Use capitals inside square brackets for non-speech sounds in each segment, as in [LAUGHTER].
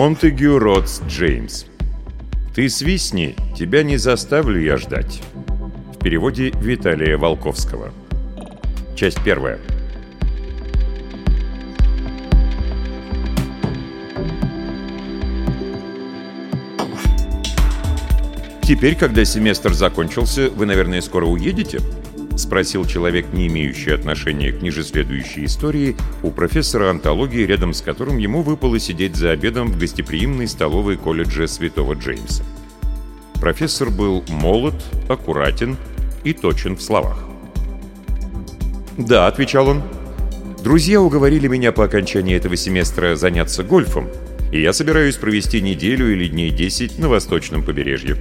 Монтегю Ротс Джеймс. «Ты свистни, тебя не заставлю я ждать». В переводе Виталия Волковского. Часть первая. «Теперь, когда семестр закончился, вы, наверное, скоро уедете?» — спросил человек, не имеющий отношения к ниже следующей истории, у профессора антологии, рядом с которым ему выпало сидеть за обедом в гостеприимной столовой колледжа Святого Джеймса. Профессор был молод, аккуратен и точен в словах. «Да», — отвечал он, — «друзья уговорили меня по окончании этого семестра заняться гольфом, и я собираюсь провести неделю или дней 10 на восточном побережье».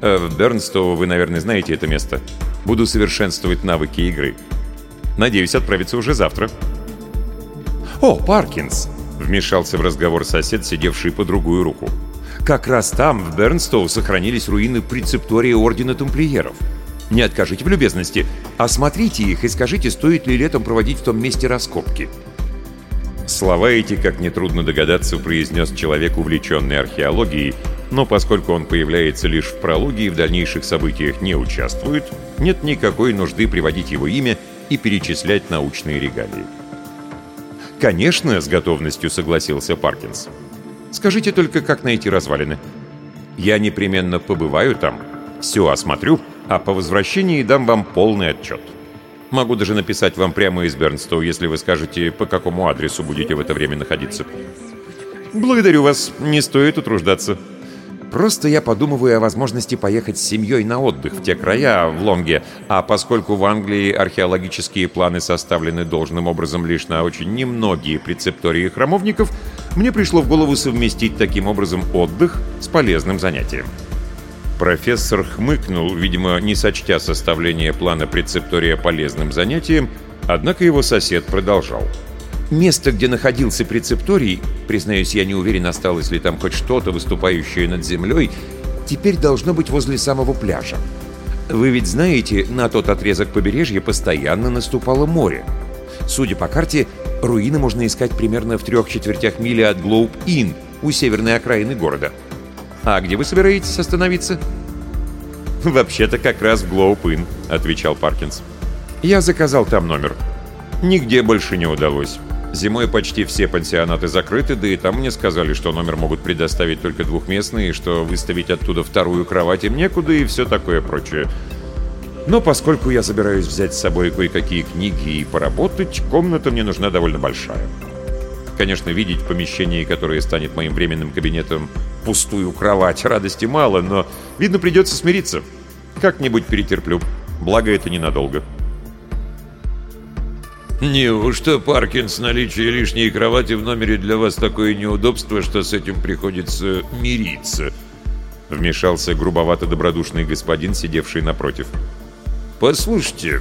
Э, в Бернстоу вы, наверное, знаете это место. Буду совершенствовать навыки игры. Надеюсь отправиться уже завтра. «О, Паркинс!» — вмешался в разговор сосед, сидевший по другую руку. «Как раз там, в Бернстоу, сохранились руины прецептория Ордена Тамплиеров. Не откажите в любезности. Осмотрите их и скажите, стоит ли летом проводить в том месте раскопки». Слова эти, как нетрудно догадаться, произнес человек, увлеченный археологией, но поскольку он появляется лишь в прологе и в дальнейших событиях не участвует, нет никакой нужды приводить его имя и перечислять научные регалии. «Конечно», — с готовностью согласился Паркинс. «Скажите только, как найти развалины. Я непременно побываю там, все осмотрю, а по возвращении дам вам полный отчет. Могу даже написать вам прямо из Бернстоу, если вы скажете, по какому адресу будете в это время находиться». «Благодарю вас, не стоит утруждаться», Просто я подумываю о возможности поехать с семьей на отдых в те края, в Лонге, а поскольку в Англии археологические планы составлены должным образом лишь на очень немногие прецептории храмовников, мне пришло в голову совместить таким образом отдых с полезным занятием. Профессор хмыкнул, видимо, не сочтя составление плана прецептория полезным занятием, однако его сосед продолжал. Место, где находился прецепторий, признаюсь, я не уверен, осталось ли там хоть что-то, выступающее над землей, теперь должно быть возле самого пляжа. Вы ведь знаете, на тот отрезок побережья постоянно наступало море. Судя по карте, руины можно искать примерно в трех четвертях мили от Глоуб-Ин, у северной окраины города. А где вы собираетесь остановиться? «Вообще-то как раз в Глоуб-Ин», — отвечал Паркинс. «Я заказал там номер. Нигде больше не удалось. Зимой почти все пансионаты закрыты, да и там мне сказали, что номер могут предоставить только двухместный, что выставить оттуда вторую кровать им некуда и все такое прочее. Но поскольку я собираюсь взять с собой кое-какие книги и поработать, комната мне нужна довольно большая. Конечно, видеть в помещении, которое станет моим временным кабинетом, пустую кровать, радости мало, но, видно, придется смириться. Как-нибудь перетерплю. Благо, это ненадолго. «Неужто, Паркинс, наличие лишней кровати в номере для вас такое неудобство, что с этим приходится мириться?» Вмешался грубовато-добродушный господин, сидевший напротив. «Послушайте,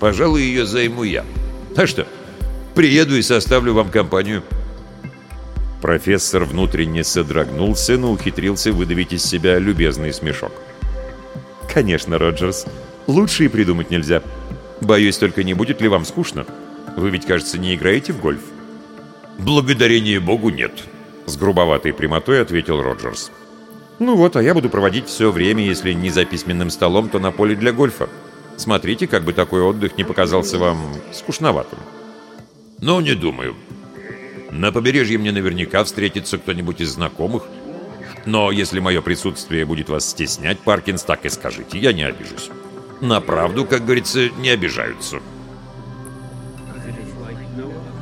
пожалуй, ее займу я. А что, приеду и составлю вам компанию». Профессор внутренне содрогнулся, но ухитрился выдавить из себя любезный смешок. «Конечно, Роджерс. Лучше и придумать нельзя. Боюсь, только не будет ли вам скучно?» Вы ведь, кажется, не играете в гольф?» «Благодарение Богу, нет», — с грубоватой прямотой ответил Роджерс. «Ну вот, а я буду проводить все время, если не за письменным столом, то на поле для гольфа. Смотрите, как бы такой отдых не показался вам скучноватым». «Ну, не думаю. На побережье мне наверняка встретится кто-нибудь из знакомых. Но если мое присутствие будет вас стеснять, Паркинс, так и скажите, я не обижусь. На правду, как говорится, не обижаются».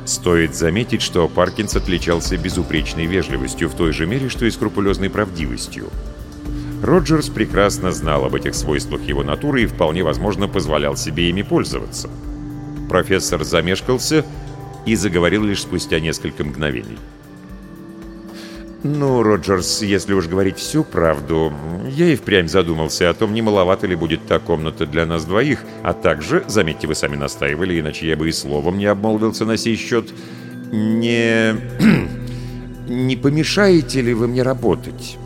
Стоит заметить, что Паркинс отличался безупречной вежливостью в той же мере, что и скрупулезной правдивостью. Роджерс прекрасно знал об этих свойствах его натуры и вполне возможно позволял себе ими пользоваться. Профессор замешкался и заговорил лишь спустя несколько мгновений. «Ну, Роджерс, если уж говорить всю правду, я и впрямь задумался о том, не маловато ли будет та комната для нас двоих, а также, заметьте, вы сами настаивали, иначе я бы и словом не обмолвился на сей счет, не... [CLEARS THROAT] не помешаете ли вы мне работать?»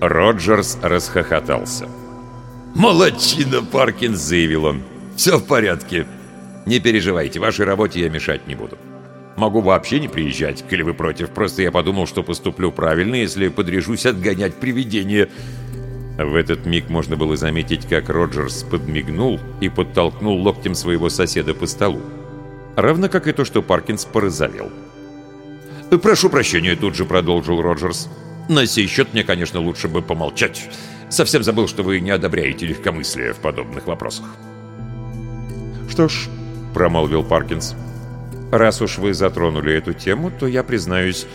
Роджерс расхохотался. «Молодчина, Паркинс!» — заявил он. «Все в порядке. Не переживайте, вашей работе я мешать не буду. Могу вообще не приезжать, коли вы против. Просто я подумал, что поступлю правильно, если подряжусь отгонять привидения». В этот миг можно было заметить, как Роджерс подмигнул и подтолкнул локтем своего соседа по столу. Равно как и то, что Паркинс порозовел. «Прошу прощения», — тут же продолжил Роджерс. «На сей счет мне, конечно, лучше бы помолчать. Совсем забыл, что вы не одобряете легкомыслие в подобных вопросах». «Что ж», — промолвил Паркинс, — «раз уж вы затронули эту тему, то я признаюсь,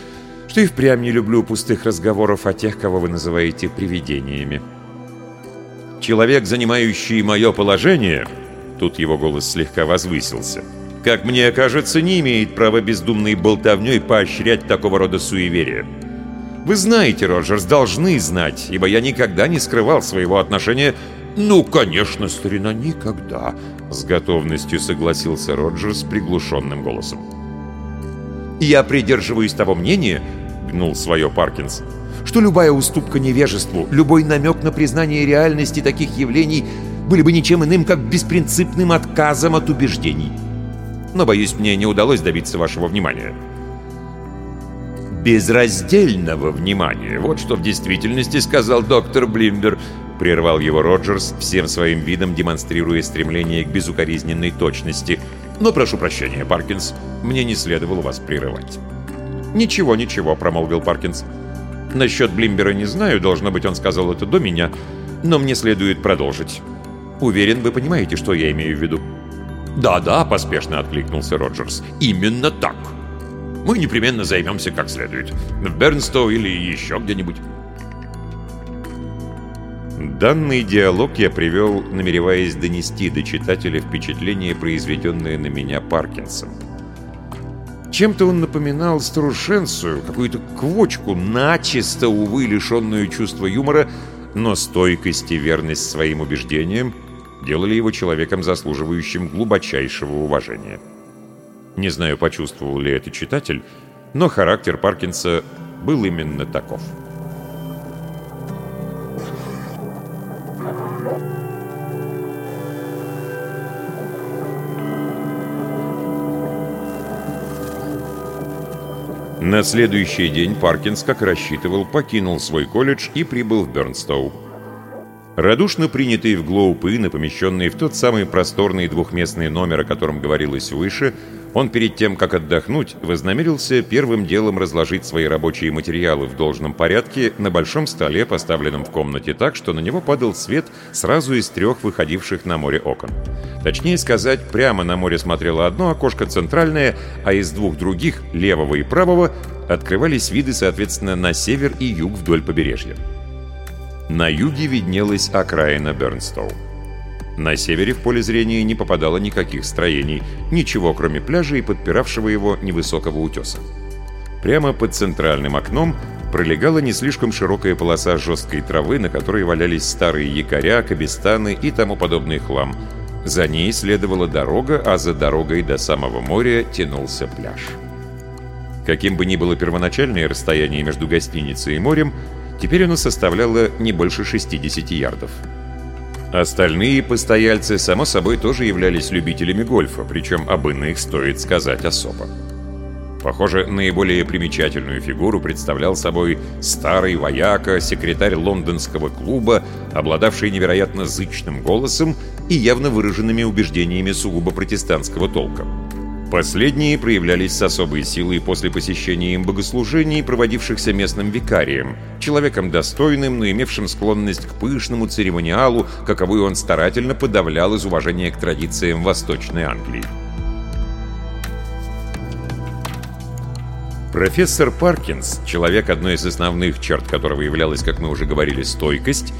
что и впрямь не люблю пустых разговоров о тех, кого вы называете привидениями». «Человек, занимающий мое положение...» Тут его голос слегка возвысился — как мне кажется, не имеет права бездумной болтовней поощрять такого рода суеверия. Вы знаете, Роджерс, должны знать, ибо я никогда не скрывал своего отношения... «Ну, конечно, старина, никогда!» С готовностью согласился Роджерс приглушенным голосом. «Я придерживаюсь того мнения, — гнул свое Паркинс, — что любая уступка невежеству, любой намек на признание реальности таких явлений были бы ничем иным, как беспринципным отказом от убеждений но, боюсь, мне не удалось добиться вашего внимания». «Безраздельного внимания, вот что в действительности сказал доктор Блимбер», — прервал его Роджерс, всем своим видом демонстрируя стремление к безукоризненной точности. «Но прошу прощения, Паркинс, мне не следовало вас прерывать». «Ничего, ничего», — промолвил Паркинс. «Насчет Блимбера не знаю, должно быть, он сказал это до меня, но мне следует продолжить. Уверен, вы понимаете, что я имею в виду». «Да-да», — поспешно откликнулся Роджерс. «Именно так. Мы непременно займемся как следует. В Бернстоу или еще где-нибудь». Данный диалог я привел, намереваясь донести до читателя впечатление, произведенное на меня Паркинсом. Чем-то он напоминал старушенцию, какую-то квочку, начисто, увы, лишенную чувства юмора, но стойкость и верность своим убеждениям делали его человеком, заслуживающим глубочайшего уважения. Не знаю, почувствовал ли это читатель, но характер Паркинса был именно таков. На следующий день Паркинс, как рассчитывал, покинул свой колледж и прибыл в Бернстоу. Радушно принятый в Глоупы, и помещенный в тот самый просторный двухместный номер, о котором говорилось выше, он перед тем, как отдохнуть, вознамерился первым делом разложить свои рабочие материалы в должном порядке на большом столе, поставленном в комнате так, что на него падал свет сразу из трех выходивших на море окон. Точнее сказать, прямо на море смотрело одно окошко центральное, а из двух других, левого и правого, открывались виды, соответственно, на север и юг вдоль побережья. На юге виднелась окраина Бернстоу. На севере в поле зрения не попадало никаких строений, ничего кроме пляжа и подпиравшего его невысокого утеса. Прямо под центральным окном пролегала не слишком широкая полоса жесткой травы, на которой валялись старые якоря, кабестаны и тому подобный хлам. За ней следовала дорога, а за дорогой до самого моря тянулся пляж. Каким бы ни было первоначальное расстояние между гостиницей и морем, Теперь оно составляло не больше 60 ярдов. Остальные постояльцы, само собой, тоже являлись любителями гольфа, причем об иных стоит сказать особо. Похоже, наиболее примечательную фигуру представлял собой старый вояка, секретарь лондонского клуба, обладавший невероятно зычным голосом и явно выраженными убеждениями сугубо протестантского толка. Последние проявлялись с особой силой после посещения им богослужений, проводившихся местным викарием, человеком достойным, но имевшим склонность к пышному церемониалу, каковую он старательно подавлял из уважения к традициям Восточной Англии. Профессор Паркинс, человек, одной из основных черт которого являлась, как мы уже говорили, стойкость,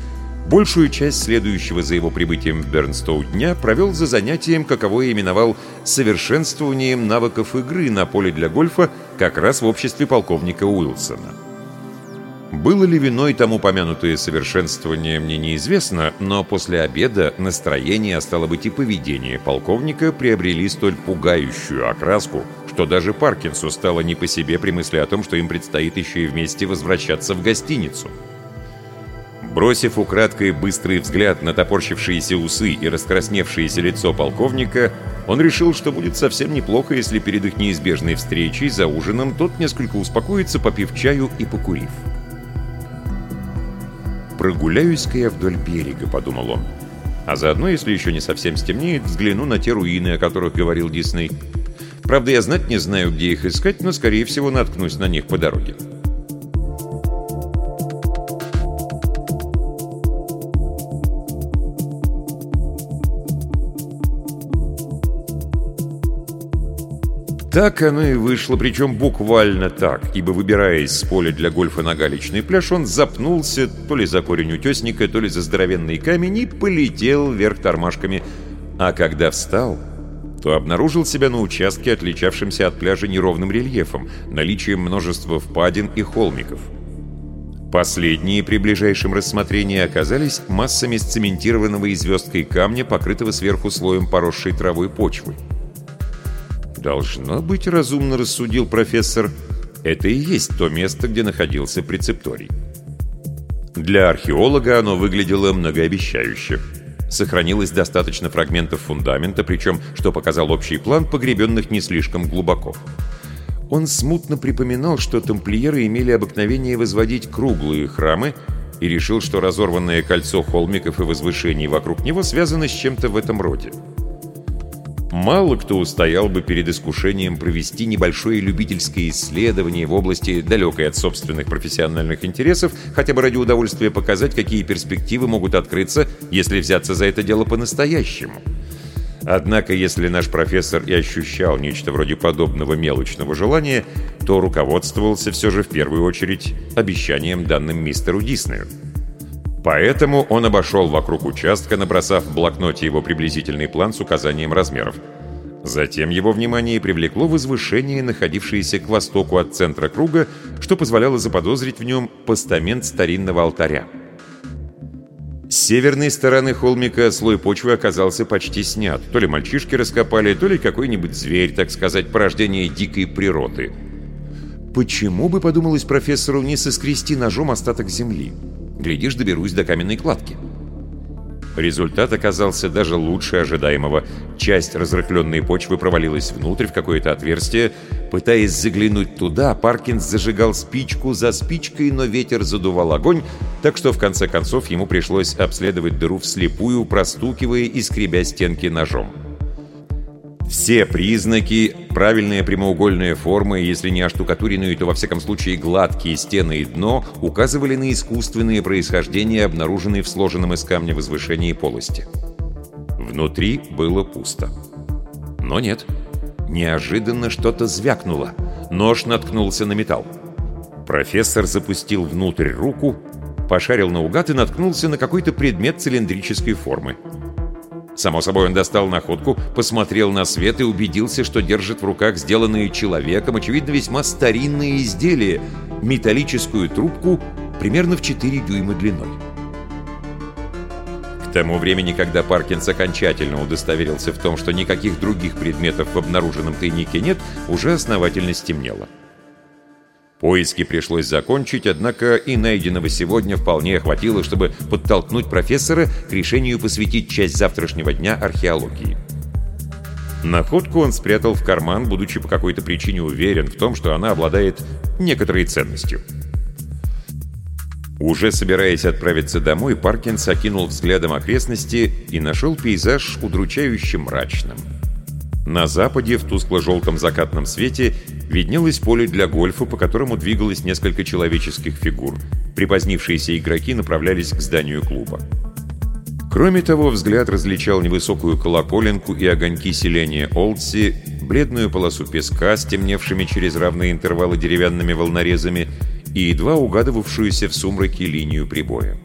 Большую часть следующего за его прибытием в Бернстоу дня провел за занятием, каковое именовал совершенствованием навыков игры на поле для гольфа как раз в обществе полковника Уилсона. Было ли виной тому помянутое совершенствование, мне неизвестно, но после обеда настроение, а стало быть и поведение полковника, приобрели столь пугающую окраску, что даже Паркинсу стало не по себе при мысли о том, что им предстоит еще и вместе возвращаться в гостиницу. Бросив украдкой быстрый взгляд на топорщившиеся усы и раскрасневшееся лицо полковника, он решил, что будет совсем неплохо, если перед их неизбежной встречей за ужином тот несколько успокоится, попив чаю и покурив. «Прогуляюсь-ка я вдоль берега», — подумал он. «А заодно, если еще не совсем стемнеет, взгляну на те руины, о которых говорил Дисней. Правда, я знать не знаю, где их искать, но, скорее всего, наткнусь на них по дороге». Так оно и вышло, причем буквально так, ибо, выбираясь с поля для гольфа на галечный пляж, он запнулся то ли за корень утесника, то ли за здоровенный камень и полетел вверх тормашками. А когда встал, то обнаружил себя на участке, отличавшемся от пляжа неровным рельефом, наличием множества впадин и холмиков. Последние при ближайшем рассмотрении оказались массами сцементированного и звездкой камня, покрытого сверху слоем поросшей травой почвы. «Должно быть, разумно рассудил профессор, это и есть то место, где находился прецепторий». Для археолога оно выглядело многообещающе. Сохранилось достаточно фрагментов фундамента, причем, что показал общий план, погребенных не слишком глубоко. Он смутно припоминал, что тамплиеры имели обыкновение возводить круглые храмы, и решил, что разорванное кольцо холмиков и возвышений вокруг него связано с чем-то в этом роде. Мало кто устоял бы перед искушением провести небольшое любительское исследование в области, далекой от собственных профессиональных интересов, хотя бы ради удовольствия показать, какие перспективы могут открыться, если взяться за это дело по-настоящему. Однако, если наш профессор и ощущал нечто вроде подобного мелочного желания, то руководствовался все же в первую очередь обещанием данным мистеру Диснею. Поэтому он обошел вокруг участка, набросав в блокноте его приблизительный план с указанием размеров. Затем его внимание привлекло возвышение, находившееся к востоку от центра круга, что позволяло заподозрить в нем постамент старинного алтаря. С северной стороны холмика слой почвы оказался почти снят. То ли мальчишки раскопали, то ли какой-нибудь зверь, так сказать, порождение дикой природы. Почему бы, подумалось профессору, не соскрести ножом остаток земли? Глядишь, доберусь до каменной кладки. Результат оказался даже лучше ожидаемого. Часть разрыхленной почвы провалилась внутрь в какое-то отверстие. Пытаясь заглянуть туда, Паркинс зажигал спичку за спичкой, но ветер задувал огонь, так что в конце концов ему пришлось обследовать дыру вслепую, простукивая и скребя стенки ножом. Все признаки, правильная прямоугольная форма, если не оштукатуренные, то во всяком случае гладкие стены и дно, указывали на искусственное происхождение, обнаруженное в сложенном из камня возвышении полости. Внутри было пусто. Но нет. Неожиданно что-то звякнуло. Нож наткнулся на металл. Профессор запустил внутрь руку, пошарил наугад и наткнулся на какой-то предмет цилиндрической формы. Само собой, он достал находку, посмотрел на свет и убедился, что держит в руках сделанные человеком, очевидно, весьма старинные изделия, металлическую трубку примерно в 4 дюйма длиной. К тому времени, когда Паркинс окончательно удостоверился в том, что никаких других предметов в обнаруженном тайнике нет, уже основательно стемнело. Поиски пришлось закончить, однако и найденного сегодня вполне хватило, чтобы подтолкнуть профессора к решению посвятить часть завтрашнего дня археологии. Находку он спрятал в карман, будучи по какой-то причине уверен в том, что она обладает некоторой ценностью. Уже собираясь отправиться домой, Паркинс окинул взглядом окрестности и нашел пейзаж удручающе мрачным. На западе, в тускло-желтом закатном свете, виднелось поле для гольфа, по которому двигалось несколько человеческих фигур. Припозднившиеся игроки направлялись к зданию клуба. Кроме того, взгляд различал невысокую колоколенку и огоньки селения Олдси, бледную полосу песка, стемневшими через равные интервалы деревянными волнорезами, и едва угадывавшуюся в сумраке линию прибоя.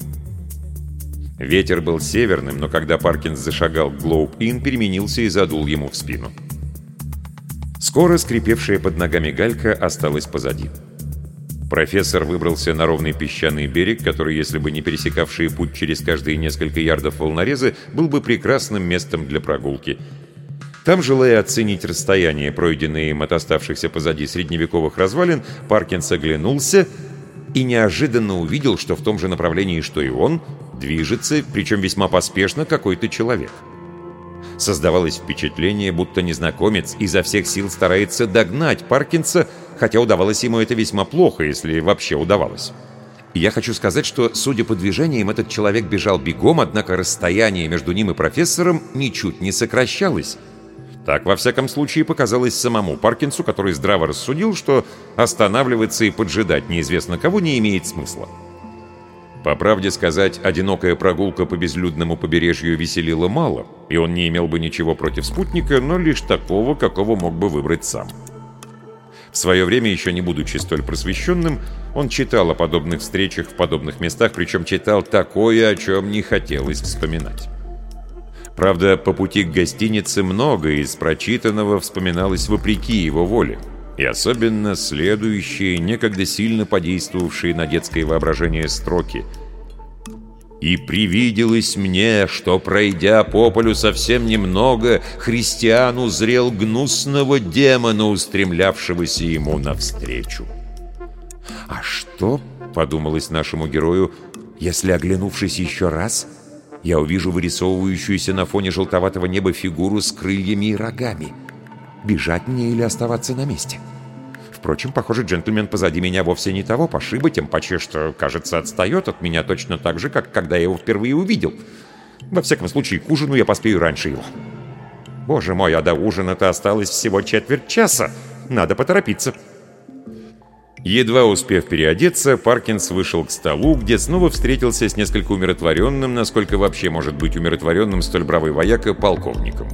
Ветер был северным, но когда Паркинс зашагал к Глоуб-Ин, переменился и задул ему в спину. Скоро скрипевшая под ногами галька осталась позади. Профессор выбрался на ровный песчаный берег, который, если бы не пересекавший путь через каждые несколько ярдов волнорезы, был бы прекрасным местом для прогулки. Там, желая оценить расстояние, пройденное им от оставшихся позади средневековых развалин, Паркинс оглянулся и неожиданно увидел, что в том же направлении, что и он, движется, причем весьма поспешно, какой-то человек. Создавалось впечатление, будто незнакомец изо всех сил старается догнать Паркинса, хотя удавалось ему это весьма плохо, если вообще удавалось. я хочу сказать, что, судя по движениям, этот человек бежал бегом, однако расстояние между ним и профессором ничуть не сокращалось. Так, во всяком случае, показалось самому Паркинсу, который здраво рассудил, что останавливаться и поджидать неизвестно кого не имеет смысла. По правде сказать, одинокая прогулка по безлюдному побережью веселила мало, и он не имел бы ничего против спутника, но лишь такого, какого мог бы выбрать сам. В свое время, еще не будучи столь просвещенным, он читал о подобных встречах в подобных местах, причем читал такое, о чем не хотелось вспоминать. Правда, по пути к гостинице многое из прочитанного вспоминалось вопреки его воле, и особенно следующие, некогда сильно подействовавшие на детское воображение строки. «И привиделось мне, что, пройдя по полю совсем немного, христиан узрел гнусного демона, устремлявшегося ему навстречу». «А что?» — подумалось нашему герою, «если, оглянувшись еще раз...» я увижу вырисовывающуюся на фоне желтоватого неба фигуру с крыльями и рогами. Бежать мне или оставаться на месте? Впрочем, похоже, джентльмен позади меня вовсе не того пошиба, тем паче, что, кажется, отстает от меня точно так же, как когда я его впервые увидел. Во всяком случае, к ужину я поспею раньше его. Боже мой, а до ужина-то осталось всего четверть часа. Надо поторопиться. Едва успев переодеться, Паркинс вышел к столу, где снова встретился с несколько умиротворенным, насколько вообще может быть умиротворенным столь бравый вояка, полковником.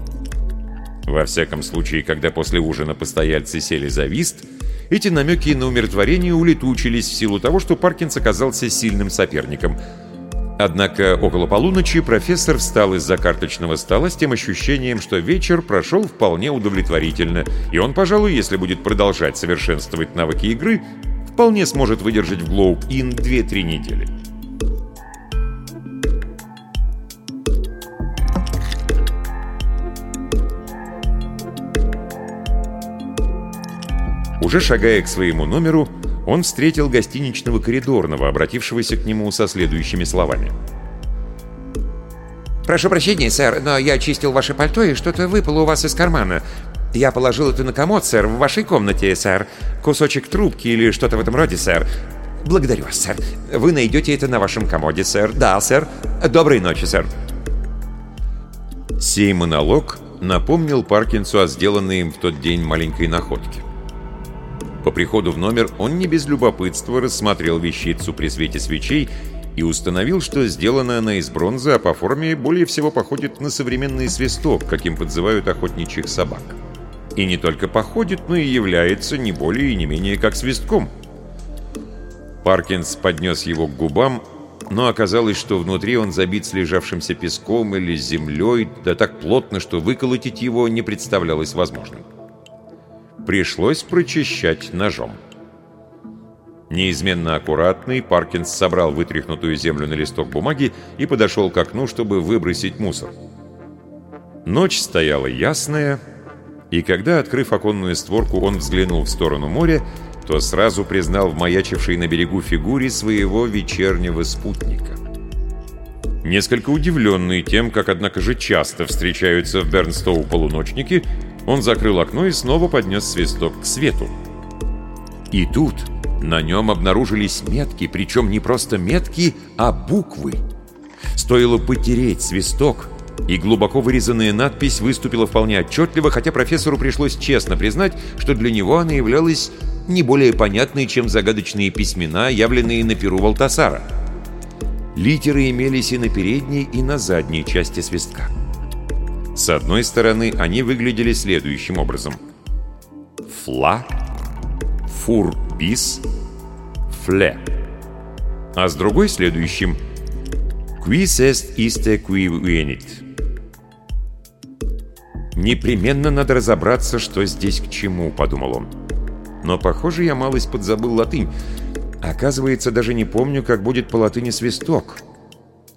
Во всяком случае, когда после ужина постояльцы сели за вист, эти намеки на умиротворение улетучились в силу того, что Паркинс оказался сильным соперником. Однако около полуночи профессор встал из-за карточного стола с тем ощущением, что вечер прошел вполне удовлетворительно, и он, пожалуй, если будет продолжать совершенствовать навыки игры, вполне сможет выдержать в Inn 2-3 недели. Уже шагая к своему номеру, он встретил гостиничного коридорного, обратившегося к нему со следующими словами. «Прошу прощения, сэр, но я очистил ваше пальто, и что-то выпало у вас из кармана. «Я положил это на комод, сэр, в вашей комнате, сэр. Кусочек трубки или что-то в этом роде, сэр. Благодарю вас, сэр. Вы найдете это на вашем комоде, сэр. Да, сэр. Доброй ночи, сэр». Сей монолог напомнил Паркинсу о сделанной им в тот день маленькой находке. По приходу в номер он не без любопытства рассмотрел вещицу при свете свечей и установил, что сделана она из бронзы, а по форме более всего походит на современный свисток, каким подзывают охотничьих собак и не только походит, но и является не более и не менее как свистком. Паркинс поднес его к губам, но оказалось, что внутри он забит слежавшимся песком или землей, да так плотно, что выколотить его не представлялось возможным. Пришлось прочищать ножом. Неизменно аккуратный, Паркинс собрал вытряхнутую землю на листок бумаги и подошел к окну, чтобы выбросить мусор. Ночь стояла ясная, и когда, открыв оконную створку, он взглянул в сторону моря, то сразу признал в маячившей на берегу фигуре своего вечернего спутника. Несколько удивленный тем, как, однако же, часто встречаются в Бернстоу полуночники, он закрыл окно и снова поднес свисток к свету. И тут на нем обнаружились метки, причем не просто метки, а буквы. Стоило потереть свисток — и глубоко вырезанная надпись выступила вполне отчетливо, хотя профессору пришлось честно признать, что для него она являлась не более понятной, чем загадочные письмена, явленные на перу Валтасара. Литеры имелись и на передней, и на задней части свистка. С одной стороны, они выглядели следующим образом. «Фла», «Фур-бис», «Фле». А с другой следующим «Quis est iste qui venit». «Непременно надо разобраться, что здесь к чему», — подумал он. «Но, похоже, я малость подзабыл латынь. Оказывается, даже не помню, как будет по латыни свисток.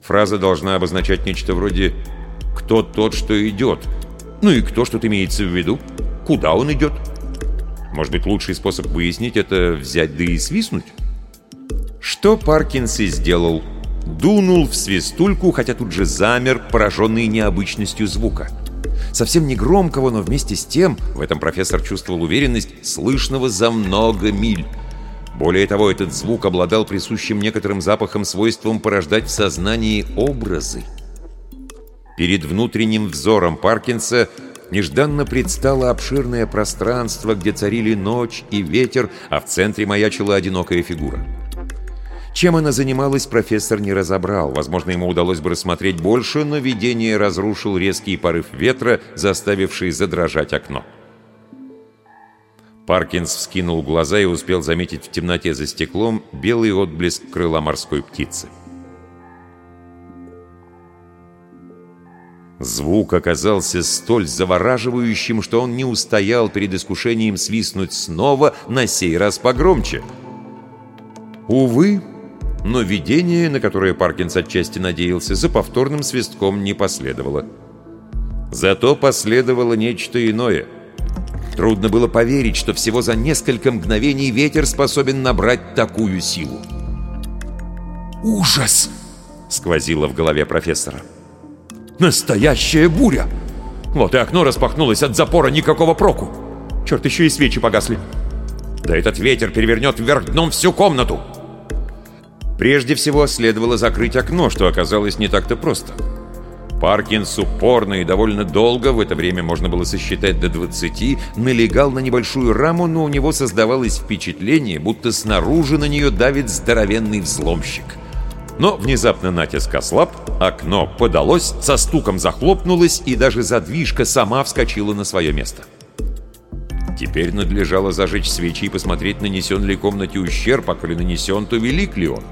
Фраза должна обозначать нечто вроде «кто тот, что идет». Ну и кто что-то имеется в виду? Куда он идет? Может быть, лучший способ выяснить — это взять да и свистнуть? Что Паркинс и сделал. Дунул в свистульку, хотя тут же замер, пораженный необычностью звука. Совсем не громкого, но вместе с тем, в этом профессор чувствовал уверенность, слышного за много миль. Более того, этот звук обладал присущим некоторым запахом свойством порождать в сознании образы. Перед внутренним взором Паркинса нежданно предстало обширное пространство, где царили ночь и ветер, а в центре маячила одинокая фигура. Чем она занималась, профессор не разобрал. Возможно, ему удалось бы рассмотреть больше, но видение разрушил резкий порыв ветра, заставивший задрожать окно. Паркинс вскинул глаза и успел заметить в темноте за стеклом белый отблеск крыла морской птицы. Звук оказался столь завораживающим, что он не устоял перед искушением свистнуть снова, на сей раз погромче. Увы, но видение, на которое Паркинс отчасти надеялся, за повторным свистком не последовало. Зато последовало нечто иное. Трудно было поверить, что всего за несколько мгновений ветер способен набрать такую силу. «Ужас!» — сквозило в голове профессора. «Настоящая буря!» Вот и окно распахнулось от запора никакого проку. Черт, еще и свечи погасли. Да этот ветер перевернет вверх дном всю комнату. Прежде всего, следовало закрыть окно, что оказалось не так-то просто. Паркинс упорно и довольно долго, в это время можно было сосчитать до 20, налегал на небольшую раму, но у него создавалось впечатление, будто снаружи на нее давит здоровенный взломщик. Но внезапно натиск ослаб, окно подалось, со стуком захлопнулось, и даже задвижка сама вскочила на свое место. Теперь надлежало зажечь свечи и посмотреть, нанесен ли комнате ущерб, а коли нанесен, то велик ли он.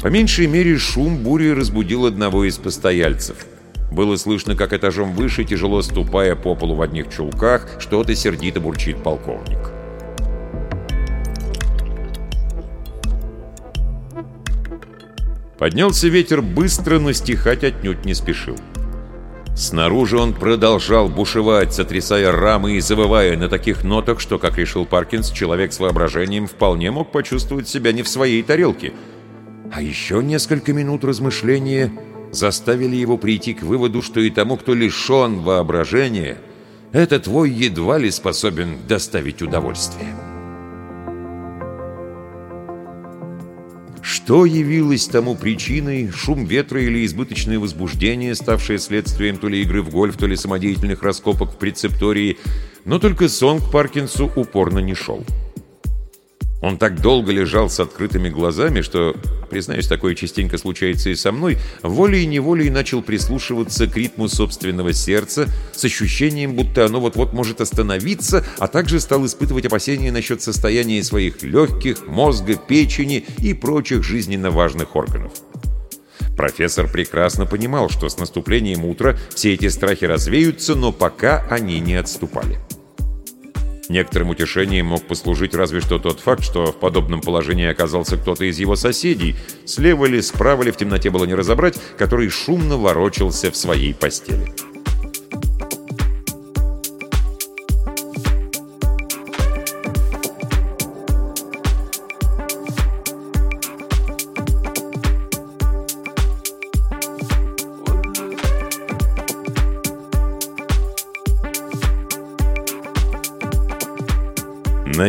По меньшей мере шум бури разбудил одного из постояльцев. Было слышно, как этажом выше, тяжело ступая по полу в одних чулках, что-то сердито бурчит полковник. Поднялся ветер быстро, но стихать отнюдь не спешил. Снаружи он продолжал бушевать, сотрясая рамы и завывая на таких нотах, что, как решил Паркинс, человек с воображением вполне мог почувствовать себя не в своей тарелке — а еще несколько минут размышления заставили его прийти к выводу, что и тому, кто лишен воображения, этот вой едва ли способен доставить удовольствие. Что явилось тому причиной, шум ветра или избыточное возбуждение, ставшее следствием то ли игры в гольф, то ли самодеятельных раскопок в прецептории, но только сон к Паркинсу упорно не шел. Он так долго лежал с открытыми глазами, что, признаюсь, такое частенько случается и со мной, волей-неволей начал прислушиваться к ритму собственного сердца с ощущением, будто оно вот-вот может остановиться, а также стал испытывать опасения насчет состояния своих легких, мозга, печени и прочих жизненно важных органов. Профессор прекрасно понимал, что с наступлением утра все эти страхи развеются, но пока они не отступали. Некоторым утешением мог послужить разве что тот факт, что в подобном положении оказался кто-то из его соседей, слева ли, справа ли в темноте было не разобрать, который шумно ворочался в своей постели.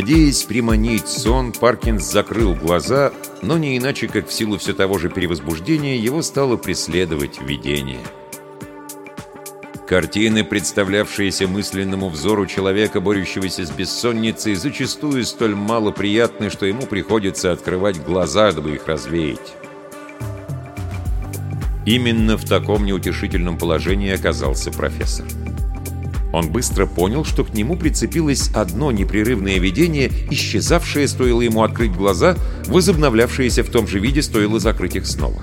Надеясь приманить сон, Паркинс закрыл глаза, но не иначе, как в силу все того же перевозбуждения, его стало преследовать видение. Картины, представлявшиеся мысленному взору человека, борющегося с бессонницей, зачастую столь малоприятны, что ему приходится открывать глаза, дабы их развеять. Именно в таком неутешительном положении оказался профессор. Он быстро понял, что к нему прицепилось одно непрерывное видение, исчезавшее, стоило ему открыть глаза, возобновлявшееся в том же виде, стоило закрыть их снова.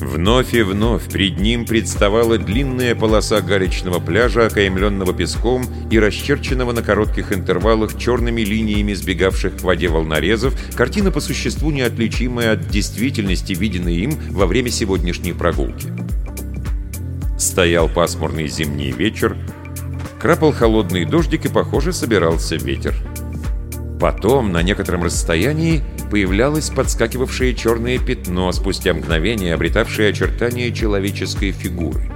Вновь и вновь пред ним представала длинная полоса галечного пляжа, окаймленного песком и расчерченного на коротких интервалах черными линиями сбегавших к воде волнорезов, картина по существу неотличимая от действительности, виденной им во время сегодняшней прогулки. Стоял пасмурный зимний вечер, крапал холодный дождик и, похоже, собирался ветер. Потом, на некотором расстоянии, появлялось подскакивавшее черное пятно, спустя мгновение обретавшее очертания человеческой фигуры.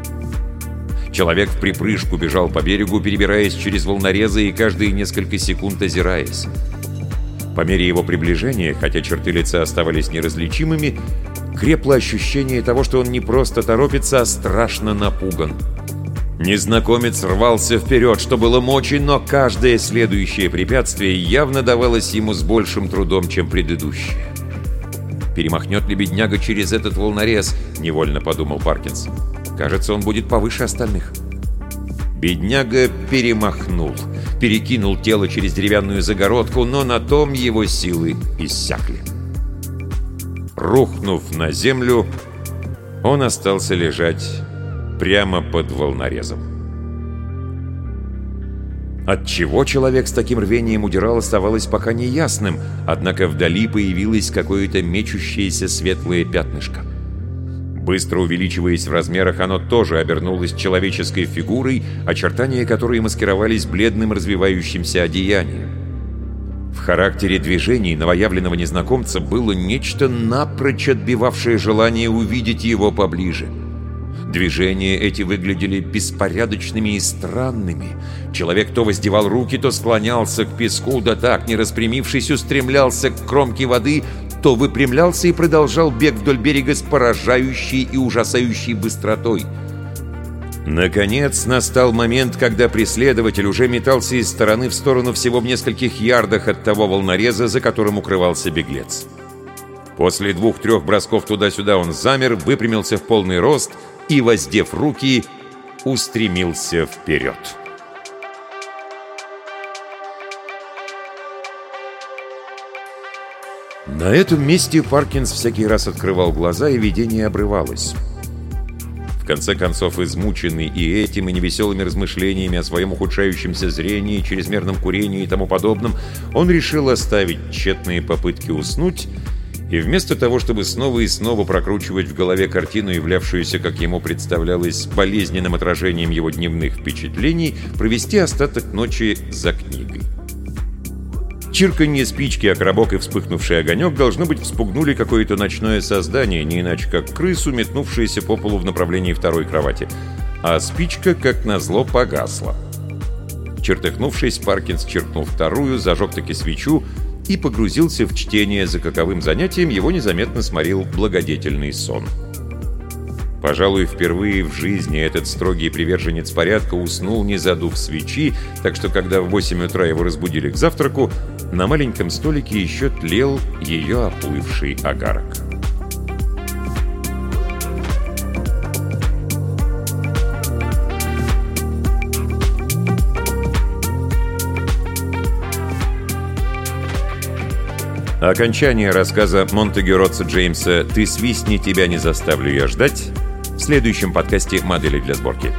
Человек в припрыжку бежал по берегу, перебираясь через волнорезы и каждые несколько секунд озираясь. По мере его приближения, хотя черты лица оставались неразличимыми, крепло ощущение того, что он не просто торопится, а страшно напуган. Незнакомец рвался вперед, что было мочи, но каждое следующее препятствие явно давалось ему с большим трудом, чем предыдущее. «Перемахнет ли бедняга через этот волнорез?» — невольно подумал Паркинс. «Кажется, он будет повыше остальных». Бедняга перемахнул, перекинул тело через деревянную загородку, но на том его силы иссякли. Рухнув на землю, он остался лежать прямо под волнорезом. От чего человек с таким рвением удирал, оставалось пока неясным, однако вдали появилось какое-то мечущееся светлое пятнышко. Быстро увеличиваясь в размерах, оно тоже обернулось человеческой фигурой, очертания которой маскировались бледным развивающимся одеянием. В характере движений новоявленного незнакомца было нечто напрочь отбивавшее желание увидеть его поближе — Движения эти выглядели беспорядочными и странными. Человек то воздевал руки, то склонялся к песку, да так, не распрямившись, устремлялся к кромке воды, то выпрямлялся и продолжал бег вдоль берега с поражающей и ужасающей быстротой. Наконец настал момент, когда преследователь уже метался из стороны в сторону всего в нескольких ярдах от того волнореза, за которым укрывался беглец. После двух-трех бросков туда-сюда он замер, выпрямился в полный рост — и, воздев руки, устремился вперед. На этом месте Паркинс всякий раз открывал глаза, и видение обрывалось. Конце концов, измученный и этим, и невеселыми размышлениями о своем ухудшающемся зрении, чрезмерном курении и тому подобном, он решил оставить тщетные попытки уснуть и вместо того, чтобы снова и снова прокручивать в голове картину, являвшуюся, как ему представлялось, болезненным отражением его дневных впечатлений, провести остаток ночи за книгой. Чирканье спички, о и вспыхнувший огонек, должно быть, вспугнули какое-то ночное создание, не иначе как крысу, метнувшееся по полу в направлении второй кровати. А спичка, как назло, погасла. Чертыхнувшись, Паркинс черкнул вторую, зажег таки свечу, и погрузился в чтение, за каковым занятием его незаметно сморил благодетельный сон. Пожалуй, впервые в жизни этот строгий приверженец порядка уснул, не задув свечи, так что когда в 8 утра его разбудили к завтраку, на маленьком столике еще тлел ее оплывший агарок. Окончание рассказа Монтегю Ротса Джеймса «Ты свистни, тебя не заставлю я ждать» в следующем подкасте «Модели для сборки».